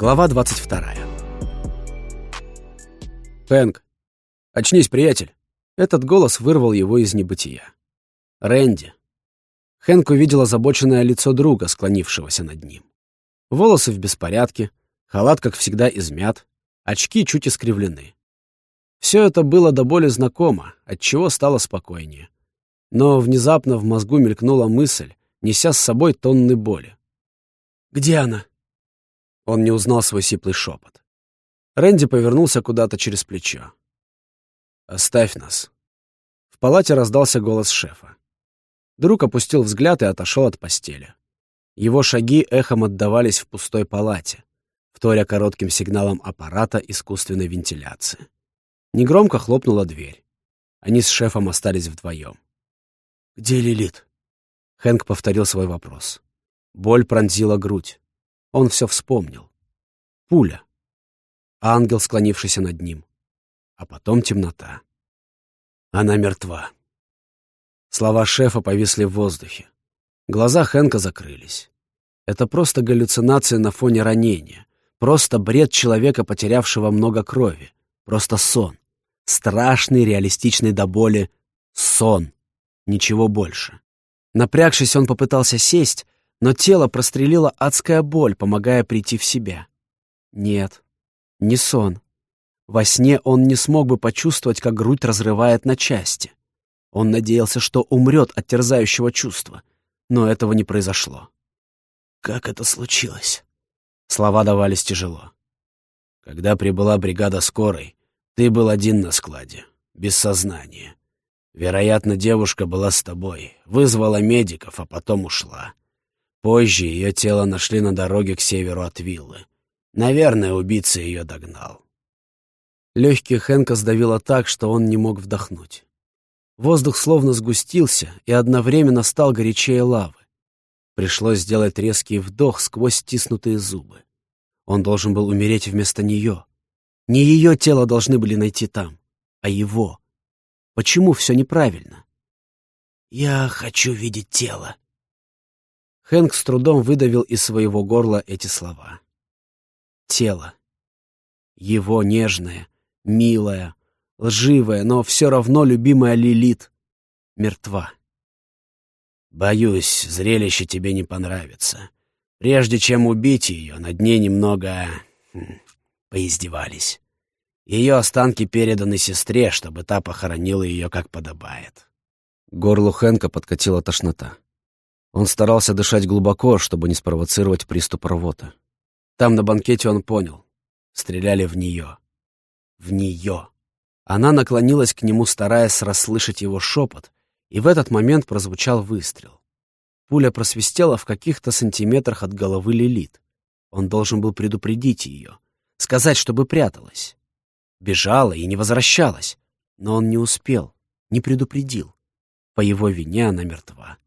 Глава 22. «Хэнк, очнись, приятель!» Этот голос вырвал его из небытия. «Рэнди!» Хэнк увидел озабоченное лицо друга, склонившегося над ним. Волосы в беспорядке, халат, как всегда, измят, очки чуть искривлены. Все это было до боли знакомо, отчего стало спокойнее. Но внезапно в мозгу мелькнула мысль, неся с собой тонны боли. «Где она?» Он не узнал свой сиплый шепот. Рэнди повернулся куда-то через плечо. «Оставь нас». В палате раздался голос шефа. Друг опустил взгляд и отошел от постели. Его шаги эхом отдавались в пустой палате, вторя коротким сигналом аппарата искусственной вентиляции. Негромко хлопнула дверь. Они с шефом остались вдвоем. «Где Лилит?» Хэнк повторил свой вопрос. Боль пронзила грудь. Он все вспомнил. Пуля. Ангел, склонившийся над ним. А потом темнота. Она мертва. Слова шефа повисли в воздухе. Глаза Хэнка закрылись. Это просто галлюцинация на фоне ранения. Просто бред человека, потерявшего много крови. Просто сон. Страшный, реалистичный до боли сон. Ничего больше. Напрягшись, он попытался сесть, но тело прострелила адская боль, помогая прийти в себя. Нет, не сон. Во сне он не смог бы почувствовать, как грудь разрывает на части. Он надеялся, что умрет от терзающего чувства, но этого не произошло. «Как это случилось?» Слова давались тяжело. «Когда прибыла бригада скорой, ты был один на складе, без сознания. Вероятно, девушка была с тобой, вызвала медиков, а потом ушла. Позже ее тело нашли на дороге к северу от виллы. Наверное, убийца ее догнал. Легкие Хэнка сдавило так, что он не мог вдохнуть. Воздух словно сгустился и одновременно стал горячее лавы. Пришлось сделать резкий вдох сквозь стиснутые зубы. Он должен был умереть вместо нее. Не ее тело должны были найти там, а его. Почему все неправильно? «Я хочу видеть тело», Хэнк с трудом выдавил из своего горла эти слова. Тело. Его нежное, милое, лживое, но все равно любимая Лилит мертва. «Боюсь, зрелище тебе не понравится. Прежде чем убить ее, над ней немного... Хм, поиздевались. Ее останки переданы сестре, чтобы та похоронила ее как подобает». Горлу Хэнка подкатила тошнота. Он старался дышать глубоко, чтобы не спровоцировать приступ рвоты. Там, на банкете, он понял. Стреляли в нее. В нее. Она наклонилась к нему, стараясь расслышать его шепот, и в этот момент прозвучал выстрел. Пуля просвистела в каких-то сантиметрах от головы Лилит. Он должен был предупредить ее, сказать, чтобы пряталась. Бежала и не возвращалась, но он не успел, не предупредил. По его вине она мертва.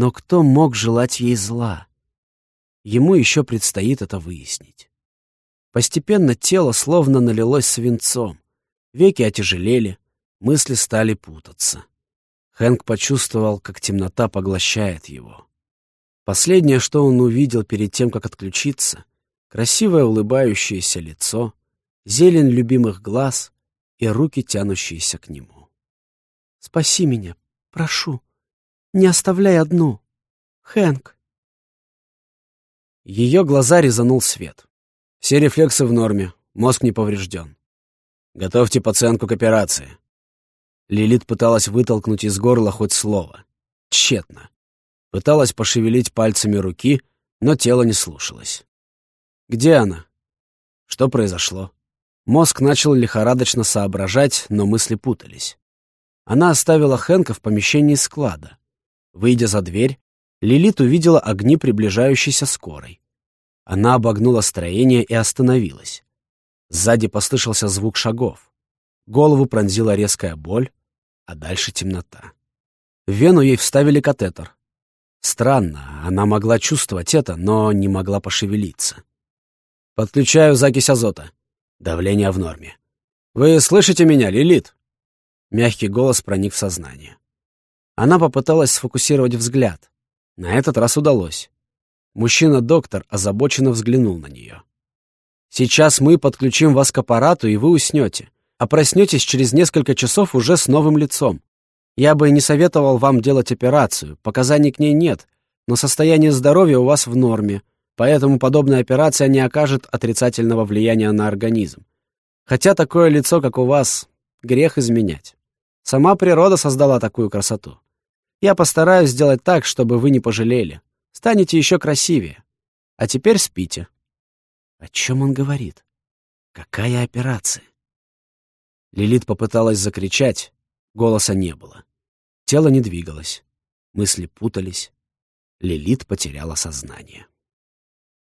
Но кто мог желать ей зла? Ему еще предстоит это выяснить. Постепенно тело словно налилось свинцом. Веки отяжелели, мысли стали путаться. Хэнк почувствовал, как темнота поглощает его. Последнее, что он увидел перед тем, как отключиться, красивое улыбающееся лицо, зелень любимых глаз и руки, тянущиеся к нему. «Спаси меня, прошу», не оставляй одну. Хэнк. Ее глаза резанул свет. Все рефлексы в норме, мозг не поврежден. Готовьте пациентку к операции. Лилит пыталась вытолкнуть из горла хоть слово. Тщетно. Пыталась пошевелить пальцами руки, но тело не слушалось. Где она? Что произошло? Мозг начал лихорадочно соображать, но мысли путались. Она оставила Хэнка в помещении склада. Выйдя за дверь, Лилит увидела огни приближающейся скорой. Она обогнула строение и остановилась. Сзади послышался звук шагов. Голову пронзила резкая боль, а дальше темнота. В вену ей вставили катетер. Странно, она могла чувствовать это, но не могла пошевелиться. «Подключаю закись азота. Давление в норме. Вы слышите меня, Лилит?» Мягкий голос проник в сознание. Она попыталась сфокусировать взгляд. На этот раз удалось. Мужчина-доктор озабоченно взглянул на нее. Сейчас мы подключим вас к аппарату, и вы уснете, а проснетесь через несколько часов уже с новым лицом. Я бы не советовал вам делать операцию, показаний к ней нет, но состояние здоровья у вас в норме, поэтому подобная операция не окажет отрицательного влияния на организм. Хотя такое лицо, как у вас, грех изменять. Сама природа создала такую красоту. Я постараюсь сделать так, чтобы вы не пожалели. Станете еще красивее. А теперь спите. О чем он говорит? Какая операция? Лилит попыталась закричать, голоса не было. Тело не двигалось, мысли путались. Лилит потеряла сознание.